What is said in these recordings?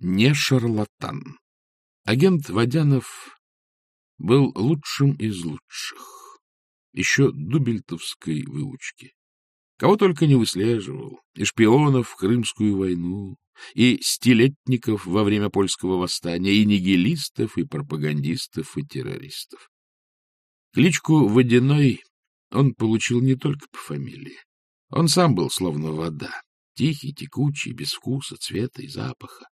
не шарлатан. Агент Водянов был лучшим из лучших, еще дубельтовской выучки. Кого только не выслеживал, и шпионов в Крымскую войну, и стилетников во время польского восстания, и нигилистов, и пропагандистов, и террористов. Кличку «Водяной» он получил не только по фамилии. Он сам был словно вода, тихий, текучий, без вкуса, цвета и запаха.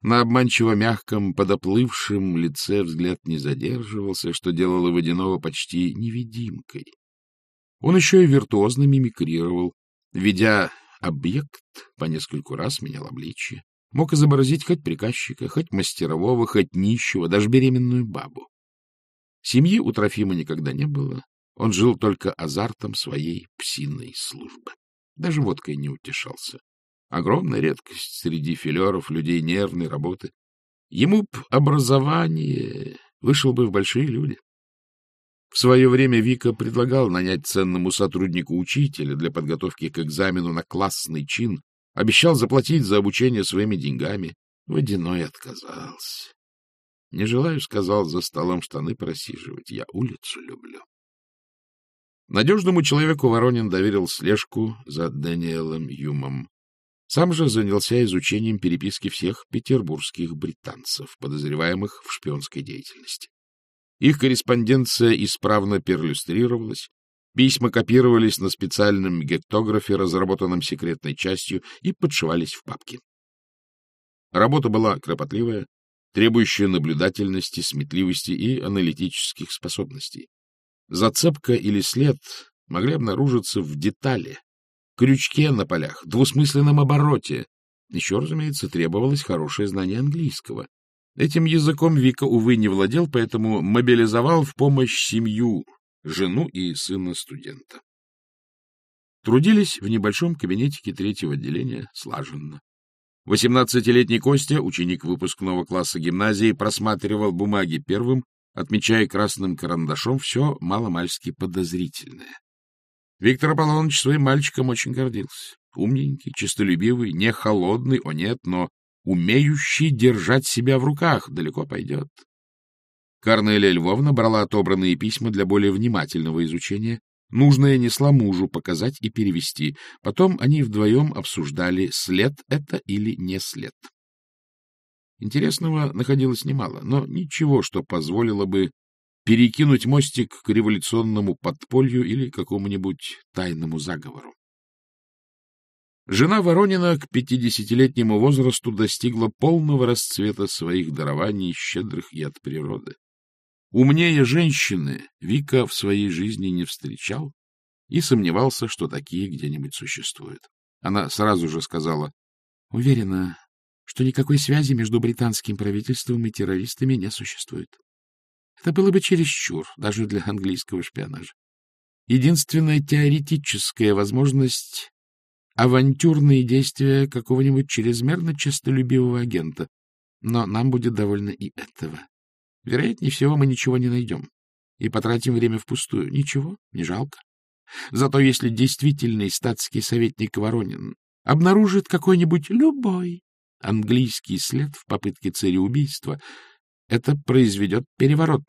На обманчиво мягком, подоплывшем лице взгляд не задерживался, что делало Водяного почти невидимкой. Он еще и виртуозно мимикрировал, ведя объект, по нескольку раз менял обличие. Мог изобразить хоть приказчика, хоть мастерового, хоть нищего, даже беременную бабу. Семьи у Трофима никогда не было. Он жил только азартом своей псиной службы. Даже водкой не утешался. Огромная редкость среди филеров, людей нервной работы. Ему б образование, вышел бы в большие люди. В свое время Вика предлагал нанять ценному сотруднику учителя для подготовки к экзамену на классный чин, обещал заплатить за обучение своими деньгами. Водяной отказался. Не желаю, сказал, за столом штаны просиживать. Я улицу люблю. Надежному человеку Воронин доверил слежку за Дэниелом Юмом. Сам же занялся изучением переписки всех петербургских британцев, подозреваемых в шпионской деятельности. Их корреспонденция исправно перлюстрировалась, письма копировались на специальном гектографе, разработанном секретной частью, и подшивались в папки. Работа была кропотливая, требующая наблюдательности, сметливости и аналитических способностей. Зацепка или след могли обнаружиться в детали, крючке на полях, двусмысленном обороте. Еще, разумеется, требовалось хорошее знание английского. Этим языком Вика, увы, не владел, поэтому мобилизовал в помощь семью, жену и сына студента. Трудились в небольшом кабинетике третьего отделения слаженно. Восемнадцатилетний Костя, ученик выпускного класса гимназии, просматривал бумаги первым, отмечая красным карандашом все маломальски подозрительное. Виктор Аполлоныч своим мальчиком очень гордился. Умненький, честолюбивый, не холодный, о нет, но умеющий держать себя в руках, далеко пойдет. Карнелия Львовна брала отобранные письма для более внимательного изучения. Нужное несла мужу показать и перевести. Потом они вдвоем обсуждали, след это или не след. Интересного находилось немало, но ничего, что позволило бы перекинуть мостик к революционному подполью или какому-нибудь тайному заговору. Жена Воронина к пятидесятилетнему возрасту достигла полного расцвета своих дарований, щедрых и от природы. Умнее женщины Вика в своей жизни не встречал и сомневался, что такие где-нибудь существуют. Она сразу же сказала, уверена, что никакой связи между британским правительством и террористами не существует. Это было бы чересчур, даже для английского шпионажа. Единственная теоретическая возможность авантюрные действия какого-нибудь чрезмерно честолюбивого агента. Но нам будет довольно и этого. Вероятнее всего, мы ничего не найдем. И потратим время впустую. Ничего, не жалко. Зато если действительный статский советник Воронин обнаружит какой-нибудь любой английский след в попытке цареубийства, это произведет переворот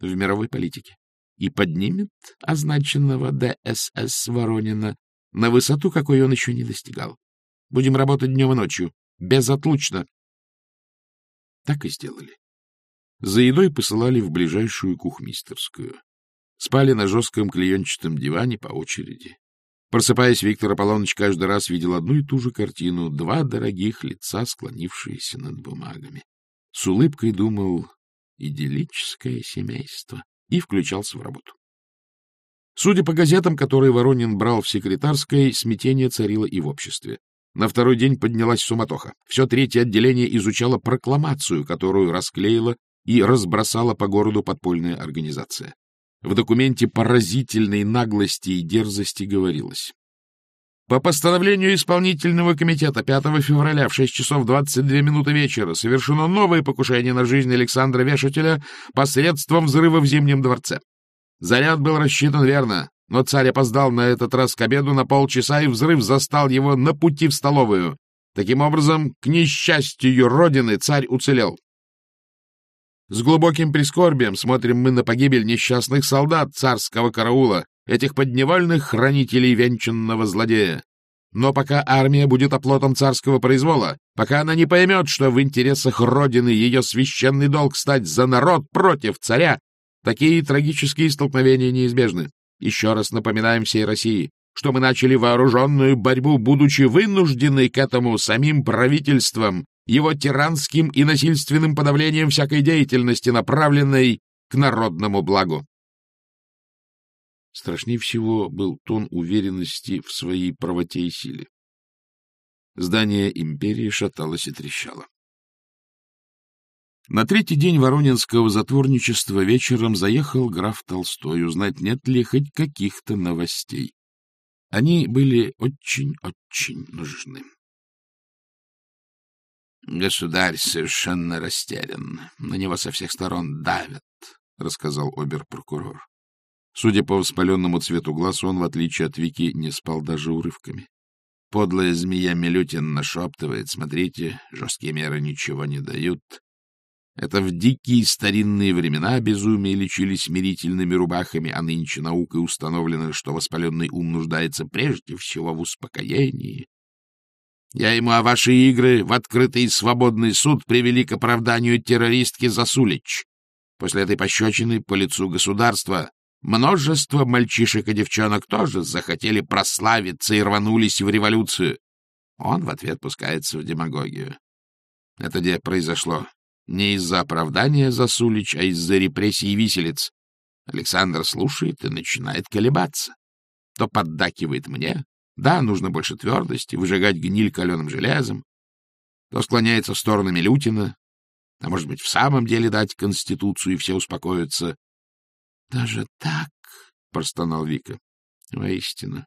в мировой политике и поднимет означенного ДСС Воронина на высоту, какой он еще не достигал. Будем работать днем и ночью, безотлучно. Так и сделали. За едой посылали в ближайшую кухмистерскую. Спали на жестком клеенчатом диване по очереди. Просыпаясь, Виктор Аполлоныч каждый раз видел одну и ту же картину, два дорогих лица, склонившиеся над бумагами. С улыбкой думал «идиллическое семейство» и включался в работу. Судя по газетам, которые Воронин брал в секретарской, смятение царило и в обществе. На второй день поднялась суматоха. Все третье отделение изучало прокламацию, которую расклеила и разбросала по городу подпольная организация. В документе поразительной наглости и дерзости говорилось. По постановлению исполнительного комитета 5 февраля в 6 часов 22 минуты вечера совершено новое покушение на жизнь Александра Вешателя посредством взрыва в Зимнем дворце. Заряд был рассчитан верно, но царь опоздал на этот раз к обеду на полчаса, и взрыв застал его на пути в столовую. Таким образом, к несчастью Родины царь уцелел. С глубоким прискорбием смотрим мы на погибель несчастных солдат царского караула, этих подневольных хранителей венчанного злодея. Но пока армия будет оплотом царского произвола, пока она не поймет, что в интересах Родины ее священный долг стать за народ против царя, такие трагические столкновения неизбежны. Еще раз напоминаем всей России, что мы начали вооруженную борьбу, будучи вынуждены к этому самим правительством, его тиранским и насильственным подавлением всякой деятельности, направленной к народному благу. Страшнее всего был тон уверенности в своей правоте и силе. Здание империи шаталось и трещало. На третий день воронинского затворничества вечером заехал граф Толстой узнать, нет ли хоть каких-то новостей. Они были очень-очень нужны. Государь совершенно растерян. На него со всех сторон давят, — рассказал обер-прокурор. Судя по воспаленному цвету глаз, он, в отличие от Вики, не спал даже урывками. Подлая змея Милютин нашептывает, смотрите, жесткие меры ничего не дают. Это в дикие старинные времена безумие лечили смирительными рубахами, а нынче наукой установлено, что воспаленный ум нуждается прежде всего в успокоении. Я ему о ваши игры в открытый свободный суд привели к оправданию террористки Засулич. После этой пощечины по лицу государства Множество мальчишек и девчонок тоже захотели прославиться и рванулись в революцию. Он в ответ пускается в демагогию. Это где произошло? Не из-за оправдания Засулич, а из-за репрессий виселиц. Александр слушает и начинает колебаться. То поддакивает мне. Да, нужно больше твердости, выжигать гниль каленым железом. То склоняется в сторону Милютина. А может быть, в самом деле дать Конституцию, и все успокоятся. — Даже так? — простонал Вика. — Воистину.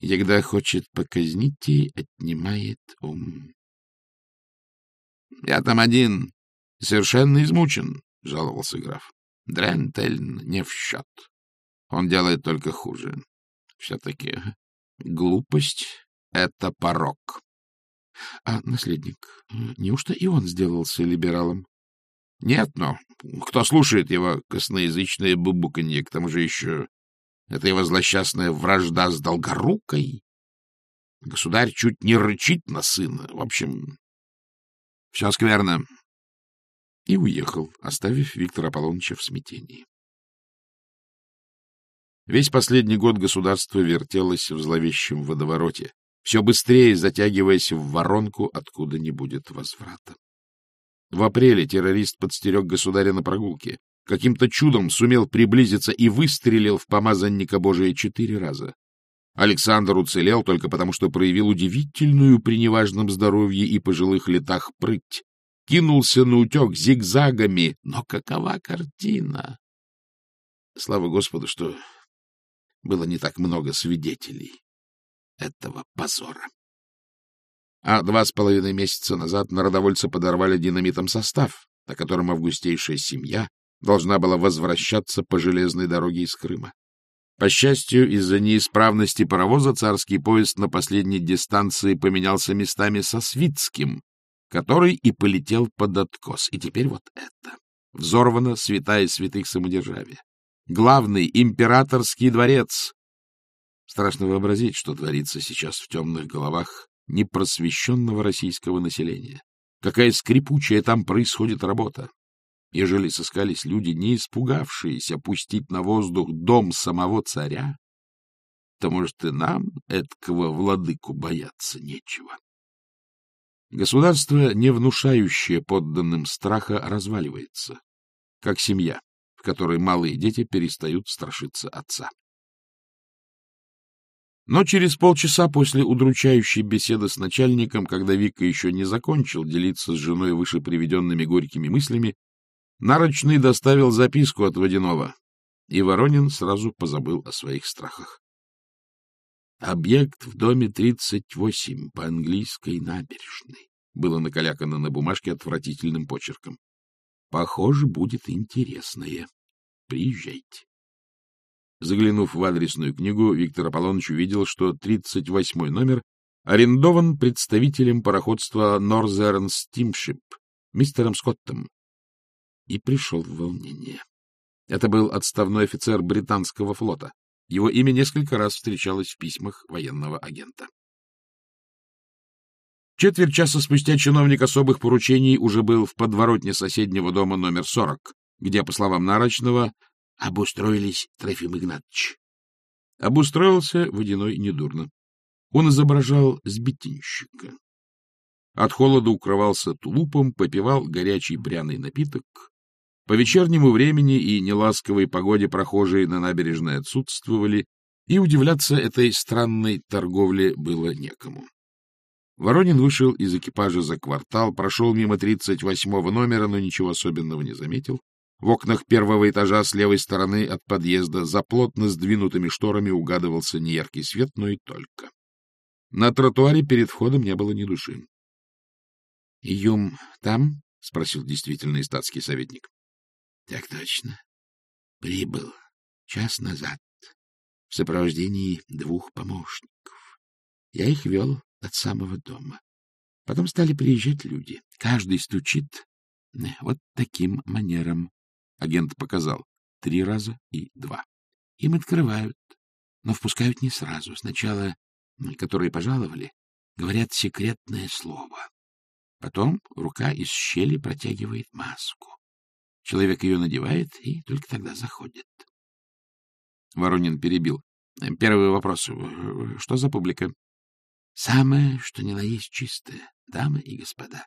И когда хочет показнить, и отнимает ум. — Я там один, совершенно измучен, — жаловался граф. Дрентельн не в счет. Он делает только хуже. Все-таки глупость — это порог. А наследник, неужто и он сделался либералом? Нет, но кто слушает его косноязычное бубуканье, к тому же еще это его злосчастная вражда с Долгорукой. Государь чуть не рычит на сына. В общем, все скверно. И уехал, оставив Виктора Аполлоныча в смятении. Весь последний год государство вертелось в зловещем водовороте, все быстрее затягиваясь в воронку, откуда не будет возврата. В апреле террорист подстерег государя на прогулке. Каким-то чудом сумел приблизиться и выстрелил в помазанника Божия четыре раза. Александр уцелел только потому, что проявил удивительную при неважном здоровье и пожилых летах прыть. Кинулся на утек зигзагами, но какова картина? Слава Господу, что было не так много свидетелей этого позора а два с половиной месяца назад народовольцы подорвали динамитом состав, на котором августейшая семья должна была возвращаться по железной дороге из Крыма. По счастью, из-за неисправности паровоза царский поезд на последней дистанции поменялся местами со Свитским, который и полетел под откос. И теперь вот это. Взорвана святая святых самодержавия. Главный императорский дворец. Страшно вообразить, что творится сейчас в темных головах непросвещенного российского населения. Какая скрипучая там происходит работа. Ежели сыскались люди, не испугавшиеся пустить на воздух дом самого царя, то, может, и нам эткого владыку бояться нечего. Государство, не внушающее подданным страха, разваливается, как семья, в которой малые дети перестают страшиться отца. Но через полчаса после удручающей беседы с начальником, когда Вика еще не закончил делиться с женой выше приведенными горькими мыслями, Нарочный доставил записку от Водянова, и Воронин сразу позабыл о своих страхах. «Объект в доме 38 по английской набережной» было накалякано на бумажке отвратительным почерком. «Похоже, будет интересное. Приезжайте». Заглянув в адресную книгу, Виктор Аполлоныч увидел, что 38-й номер арендован представителем пароходства Northern Steamship, мистером Скоттом, и пришел в волнение. Это был отставной офицер британского флота. Его имя несколько раз встречалось в письмах военного агента. Четверть часа спустя чиновник особых поручений уже был в подворотне соседнего дома номер 40, где, по словам Нарочного, обустроились Трофим Игнатьевич. Обустроился Водяной недурно. Он изображал сбитенщика. От холода укрывался тулупом, попивал горячий пряный напиток. По вечернему времени и неласковой погоде прохожие на набережной отсутствовали, и удивляться этой странной торговле было некому. Воронин вышел из экипажа за квартал, прошел мимо 38-го номера, но ничего особенного не заметил. В окнах первого этажа с левой стороны от подъезда за плотно сдвинутыми шторами угадывался неяркий свет, но и только. На тротуаре перед входом не было ни души. — Юм там? — спросил действительный статский советник. — Так точно. Прибыл час назад в сопровождении двух помощников. Я их вел от самого дома. Потом стали приезжать люди. Каждый стучит э, вот таким манером. Агент показал. Три раза и два. Им открывают, но впускают не сразу. Сначала, которые пожаловали, говорят секретное слово. Потом рука из щели протягивает маску. Человек ее надевает и только тогда заходит. Воронин перебил. Первый вопрос. Что за публика? Самое, что ни на есть чистое, дамы и господа.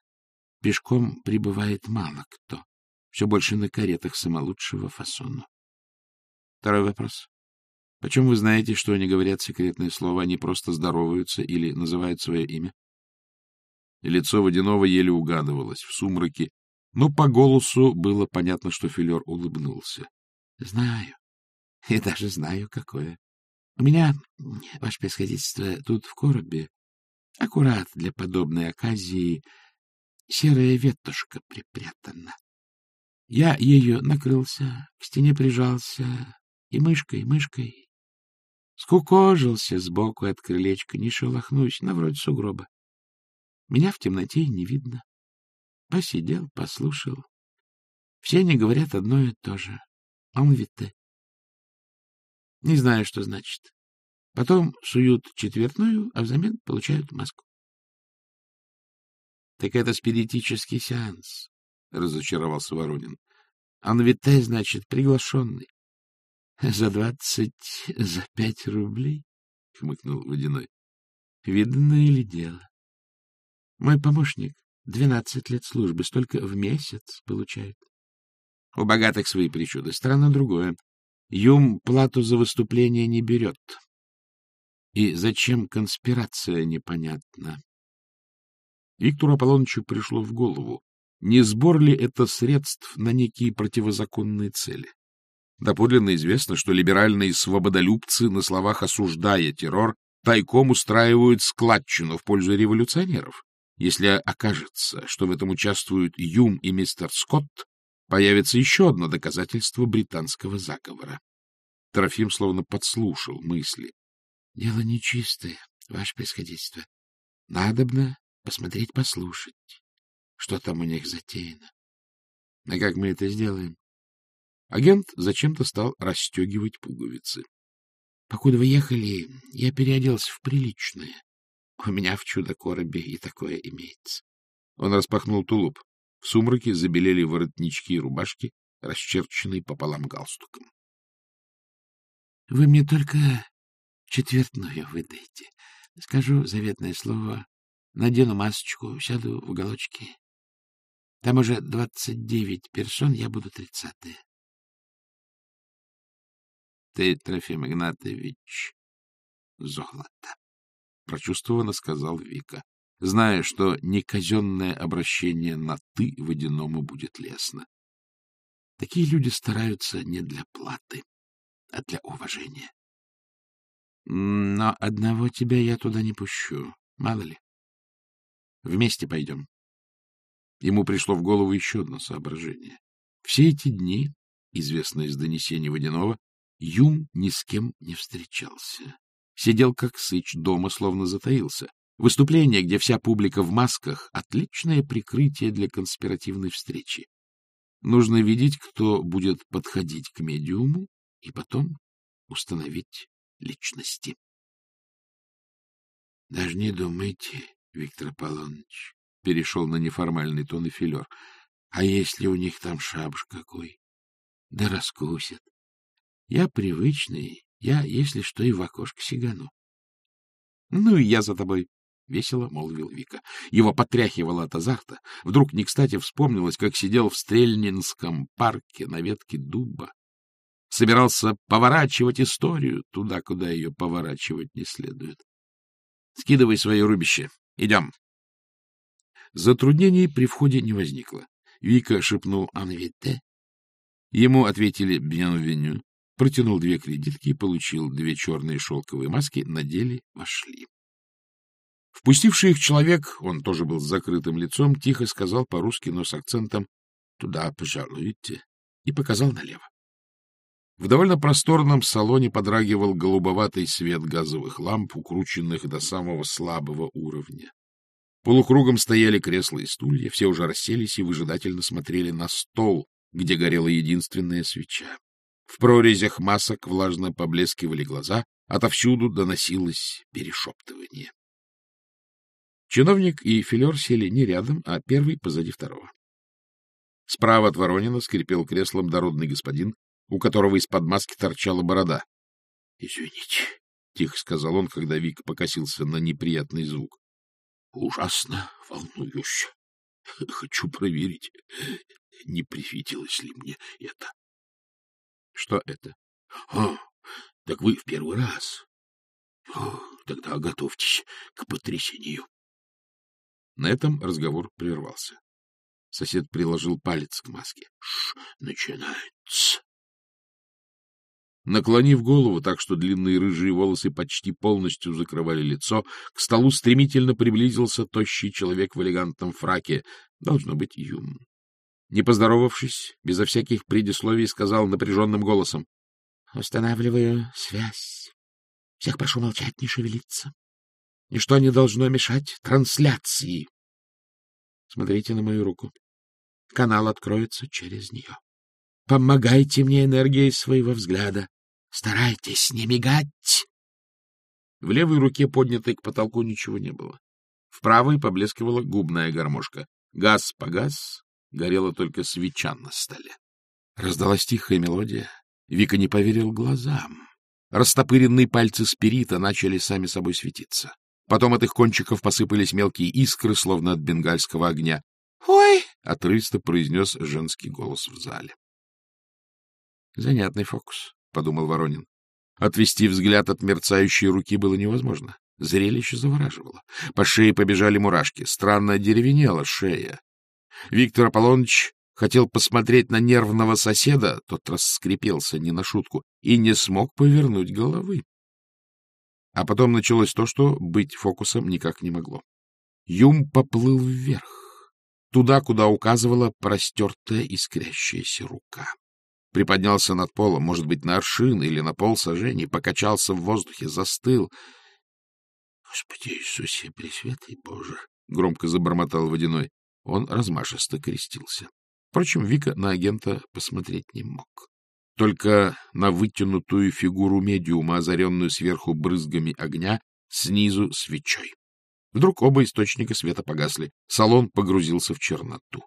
Пешком прибывает мало кто. Все больше на каретах самолучшего фасона. Второй вопрос. Почему вы знаете, что они говорят секретные слова, они просто здороваются или называют свое имя? И лицо Водянова еле угадывалось в сумраке, но по голосу было понятно, что Филер улыбнулся. — Знаю. И даже знаю, какое. У меня, ваше происходительство, тут в коробе, аккурат для подобной оказии, серая ветошка припрятана. Я ее накрылся, к стене прижался, и мышкой, мышкой скукожился сбоку от крылечка, не шелохнусь, на вроде сугроба. Меня в темноте не видно. Посидел, послушал. Все они говорят одно и то же. Он вите. Не знаю, что значит. Потом суют четвертную, а взамен получают маску. — Так это спиритический сеанс, — разочаровался Воронин. — Анвите, значит, приглашенный. — За двадцать, за пять рублей? — хмыкнул Водяной. — Видно ли дело? Мой помощник двенадцать лет службы, столько в месяц получает. У богатых свои причуды. Странно другое. Юм плату за выступление не берет. И зачем конспирация, непонятно. Виктору Аполлоновичу пришло в голову, не сбор ли это средств на некие противозаконные цели. Доподлинно известно, что либеральные свободолюбцы, на словах осуждая террор, тайком устраивают складчину в пользу революционеров. Если окажется, что в этом участвуют Юм и мистер Скотт, появится еще одно доказательство британского заговора. Трофим словно подслушал мысли. — Дело нечистое, ваше происходительство. Надобно посмотреть, послушать, что там у них затеяно. А как мы это сделаем? Агент зачем-то стал расстегивать пуговицы. Покуда вы ехали, я переоделся в приличное. У меня в чудо-коробе и такое имеется. Он распахнул тулуп. В сумраке забелели воротнички и рубашки, расчерченные пополам галстуком. — Вы мне только четвертную выдайте. Скажу заветное слово, надену масочку, сяду в уголочке. Там уже двадцать девять персон, я буду тридцатая. — Ты, Трофим Игнатович, золото прочувствованно сказал Вика, зная, что неказенное обращение на «ты» водяному будет лестно. Такие люди стараются не для платы, а для уважения. Но одного тебя я туда не пущу, мало ли. Вместе пойдем. Ему пришло в голову еще одно соображение. Все эти дни, известно из донесений Водянова, Юм ни с кем не встречался. Сидел как сыч, дома словно затаился. Выступление, где вся публика в масках — отличное прикрытие для конспиративной встречи. Нужно видеть, кто будет подходить к медиуму, и потом установить личности. — Даже не думайте, Виктор Аполлоныч, — перешел на неформальный тон и филер. — А если у них там шабаш какой? Да раскусят. Я привычный, я, если что, и в окошко сигану. — Ну и я за тобой, — весело молвил Вика. Его потряхивало от азарта. Вдруг не кстати вспомнилось, как сидел в Стрельнинском парке на ветке дуба. Собирался поворачивать историю туда, куда ее поворачивать не следует. Скидывай свои рубище. Идем. Затруднений при входе не возникло. Вика шепнул «Анвите». Ему ответили «Бьянвеню», протянул две кредитки, получил две черные шелковые маски, надели, вошли. Впустивший их человек, он тоже был с закрытым лицом, тихо сказал по-русски, но с акцентом «Туда, пожалуйте», и показал налево. В довольно просторном салоне подрагивал голубоватый свет газовых ламп, укрученных до самого слабого уровня. Полукругом стояли кресла и стулья, все уже расселись и выжидательно смотрели на стол, где горела единственная свеча. В прорезях масок влажно поблескивали глаза, отовсюду доносилось перешептывание. Чиновник и филер сели не рядом, а первый позади второго. Справа от Воронина скрипел креслом дородный господин у которого из-под маски торчала борода. — Извините, — тихо сказал он, когда Вик покосился на неприятный звук. — Ужасно волнуюсь. Хочу проверить, не привиделось ли мне это. — Что это? — А, так вы в первый раз. О, тогда готовьтесь к потрясению. На этом разговор прервался. Сосед приложил палец к маске. — Ш, начинается. Наклонив голову так, что длинные рыжие волосы почти полностью закрывали лицо, к столу стремительно приблизился тощий человек в элегантном фраке. Должно быть Юм. Не поздоровавшись, безо всяких предисловий сказал напряженным голосом. — Устанавливаю связь. Всех прошу молчать, не шевелиться. Ничто не должно мешать трансляции. Смотрите на мою руку. Канал откроется через нее. Помогайте мне энергией своего взгляда. Старайтесь не мигать. В левой руке, поднятой к потолку, ничего не было. В правой поблескивала губная гармошка. Газ погас, горела только свеча на столе. Раздалась тихая мелодия. Вика не поверил глазам. Растопыренные пальцы спирита начали сами собой светиться. Потом от их кончиков посыпались мелкие искры, словно от бенгальского огня. «Ой!» — отрывисто произнес женский голос в зале. Занятный фокус. — подумал Воронин. Отвести взгляд от мерцающей руки было невозможно. Зрелище завораживало. По шее побежали мурашки. Странно деревенела шея. Виктор Аполлоныч хотел посмотреть на нервного соседа, тот раскрепелся не на шутку, и не смог повернуть головы. А потом началось то, что быть фокусом никак не могло. Юм поплыл вверх, туда, куда указывала простертая искрящаяся рука приподнялся над полом, может быть, на аршин или на пол сажений, покачался в воздухе, застыл. — Господи Иисусе, Пресветлый Боже! — громко забормотал Водяной. Он размашисто крестился. Впрочем, Вика на агента посмотреть не мог. Только на вытянутую фигуру медиума, озаренную сверху брызгами огня, снизу свечой. Вдруг оба источника света погасли. Салон погрузился в черноту.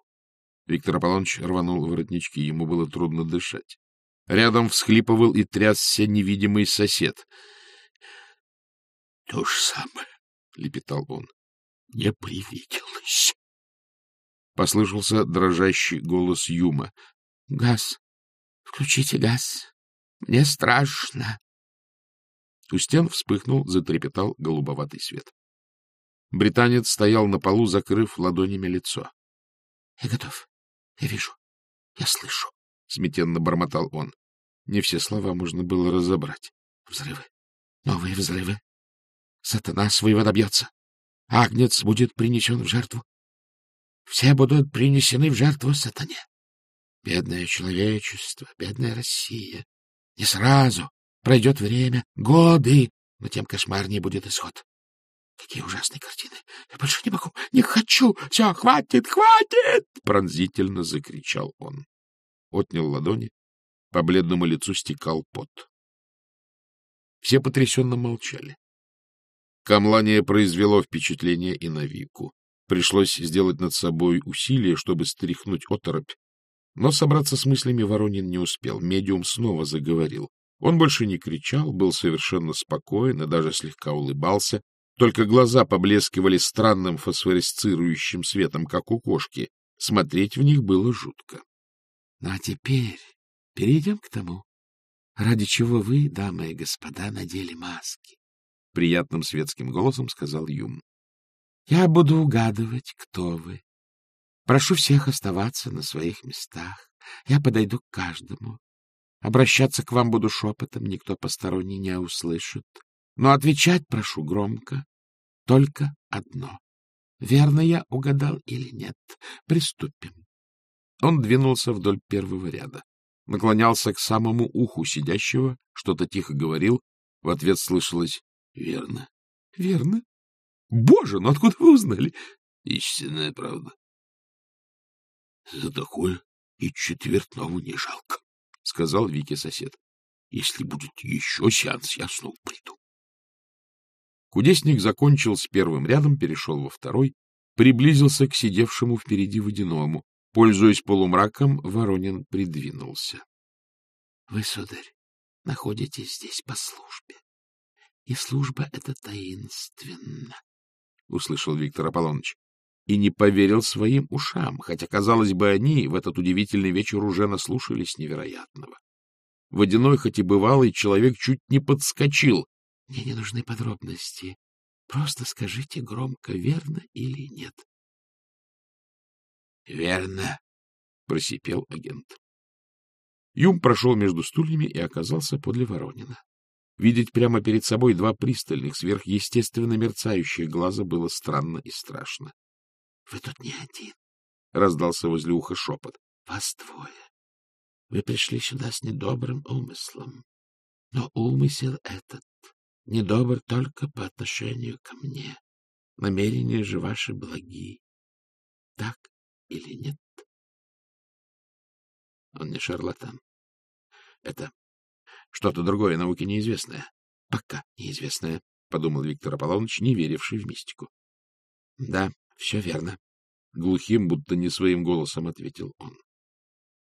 Виктор Аполлоныч рванул воротнички, ему было трудно дышать. Рядом всхлипывал и трясся невидимый сосед. — То же самое, — лепетал он, — не привиделось. Послышался дрожащий голос Юма. — Газ, включите газ, мне страшно. У стен вспыхнул, затрепетал голубоватый свет. Британец стоял на полу, закрыв ладонями лицо. — Я готов. Я вижу, я слышу, — смятенно бормотал он. Не все слова можно было разобрать. Взрывы, новые взрывы. Сатана своего добьется. Агнец будет принесен в жертву. Все будут принесены в жертву сатане. Бедное человечество, бедная Россия. Не сразу. Пройдет время, годы, но тем кошмарнее будет исход. Какие ужасные картины! Я больше не могу, не хочу! Все, хватит, хватит! Пронзительно закричал он. Отнял ладони. По бледному лицу стекал пот. Все потрясенно молчали. Камлание произвело впечатление и на Вику. Пришлось сделать над собой усилие, чтобы стряхнуть оторопь. Но собраться с мыслями Воронин не успел. Медиум снова заговорил. Он больше не кричал, был совершенно спокоен и даже слегка улыбался. Только глаза поблескивали странным фосфоресцирующим светом, как у кошки. Смотреть в них было жутко. — Ну, а теперь перейдем к тому, ради чего вы, дамы и господа, надели маски. — приятным светским голосом сказал Юм. — Я буду угадывать, кто вы. Прошу всех оставаться на своих местах. Я подойду к каждому. Обращаться к вам буду шепотом, никто посторонний не услышит. Но отвечать прошу громко. Только одно. Верно я угадал или нет? Приступим. Он двинулся вдоль первого ряда. Наклонялся к самому уху сидящего, что-то тихо говорил. В ответ слышалось — Верно. — Верно? Боже, ну откуда вы узнали? — Истинная правда. — За такое и четвертного не жалко, — сказал Вике сосед. — Если будет еще сеанс, я снова приду. Кудесник закончил с первым рядом, перешел во второй, приблизился к сидевшему впереди водяному. Пользуясь полумраком, Воронин придвинулся. — Вы, сударь, находитесь здесь по службе. И служба эта таинственна, — услышал Виктор Аполлоныч. И не поверил своим ушам, хотя, казалось бы, они в этот удивительный вечер уже наслушались невероятного. Водяной, хоть и бывалый, человек чуть не подскочил. — Мне не нужны подробности. Просто скажите громко, верно или нет. — Верно, — просипел агент. Юм прошел между стульями и оказался подле Воронина. Видеть прямо перед собой два пристальных, сверхъестественно мерцающих глаза было странно и страшно. — Вы тут не один, — раздался возле уха шепот. — Вас двое. Вы пришли сюда с недобрым умыслом. Но умысел этот недобр только по отношению ко мне. Намерения же ваши благи. Так или нет? Он не шарлатан. Это что-то другое, науке неизвестное. Пока неизвестное, — подумал Виктор Аполлоныч, не веривший в мистику. — Да, все верно. Глухим, будто не своим голосом ответил он.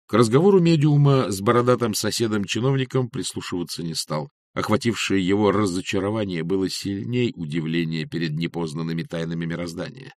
К разговору медиума с бородатым соседом-чиновником прислушиваться не стал. Охватившее его разочарование было сильней удивления перед непознанными тайнами мироздания.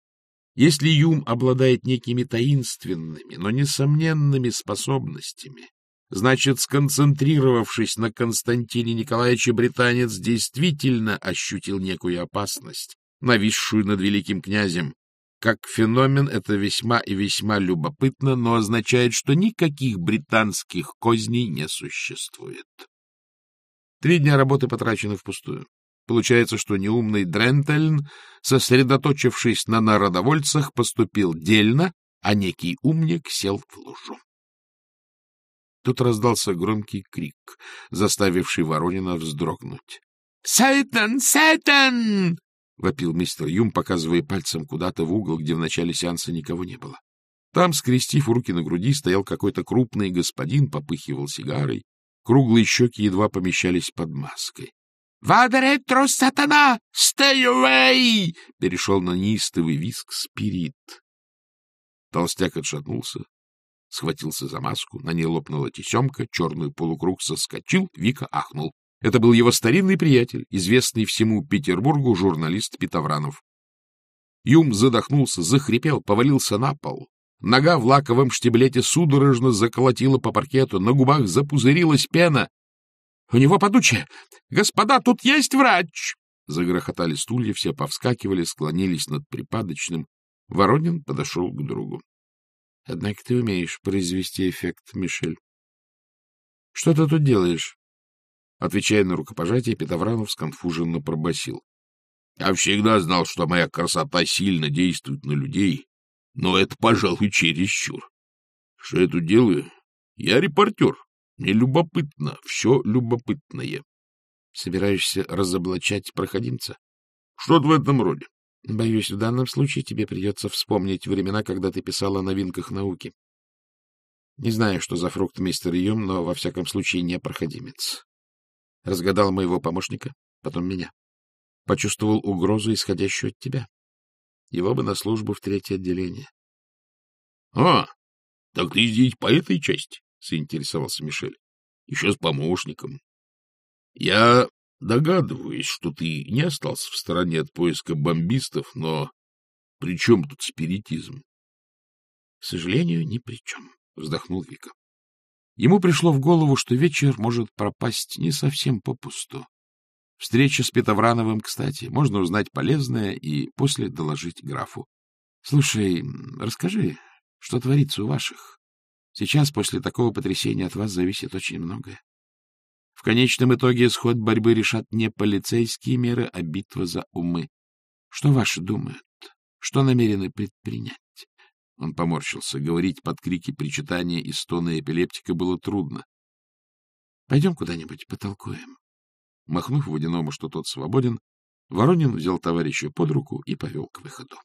Если Юм обладает некими таинственными, но несомненными способностями, Значит, сконцентрировавшись на Константине Николаевиче, британец действительно ощутил некую опасность, нависшую над великим князем. Как феномен это весьма и весьма любопытно, но означает, что никаких британских козней не существует. Три дня работы потрачены впустую. Получается, что неумный Дрентельн, сосредоточившись на народовольцах, поступил дельно, а некий умник сел в лужу. Тут раздался громкий крик, заставивший Воронина вздрогнуть. — Сайтон! Сайтон! — вопил мистер Юм, показывая пальцем куда-то в угол, где в начале сеанса никого не было. Там, скрестив руки на груди, стоял какой-то крупный господин, попыхивал сигарой. Круглые щеки едва помещались под маской. — Вадеретро сатана! Stay away! — перешел на неистовый виск спирит. Толстяк отшатнулся, схватился за маску, на ней лопнула тесемка, черный полукруг соскочил, Вика ахнул. Это был его старинный приятель, известный всему Петербургу журналист Питовранов. Юм задохнулся, захрипел, повалился на пол. Нога в лаковом штиблете судорожно заколотила по паркету, на губах запузырилась пена. — У него подучие! Господа, тут есть врач! Загрохотали стулья, все повскакивали, склонились над припадочным. Воронин подошел к другу. Однако ты умеешь произвести эффект, Мишель. — Что ты тут делаешь? Отвечая на рукопожатие, Петовранов сконфуженно пробасил. — Я всегда знал, что моя красота сильно действует на людей, но это, пожалуй, чересчур. Что я тут делаю? Я репортер. Мне любопытно, все любопытное. — Собираешься разоблачать проходимца? Что-то в этом роде. Боюсь, в данном случае тебе придется вспомнить времена, когда ты писал о новинках науки. Не знаю, что за фрукт мистер Юм, но, во всяком случае, не проходимец. Разгадал моего помощника, потом меня. Почувствовал угрозу, исходящую от тебя. Его бы на службу в третье отделение. — А, так ты здесь по этой части? — заинтересовался Мишель. — Еще с помощником. Я догадываюсь, что ты не остался в стороне от поиска бомбистов, но при чем тут спиритизм? — К сожалению, ни при чем, — вздохнул Вика. Ему пришло в голову, что вечер может пропасть не совсем попусту. Встреча с Петоврановым, кстати, можно узнать полезное и после доложить графу. — Слушай, расскажи, что творится у ваших? Сейчас, после такого потрясения, от вас зависит очень многое. В конечном итоге исход борьбы решат не полицейские меры, а битва за умы. Что ваши думают? Что намерены предпринять? Он поморщился. Говорить под крики причитания и стоны эпилептика было трудно. — Пойдем куда-нибудь потолкуем. Махнув водяному, что тот свободен, Воронин взял товарища под руку и повел к выходу.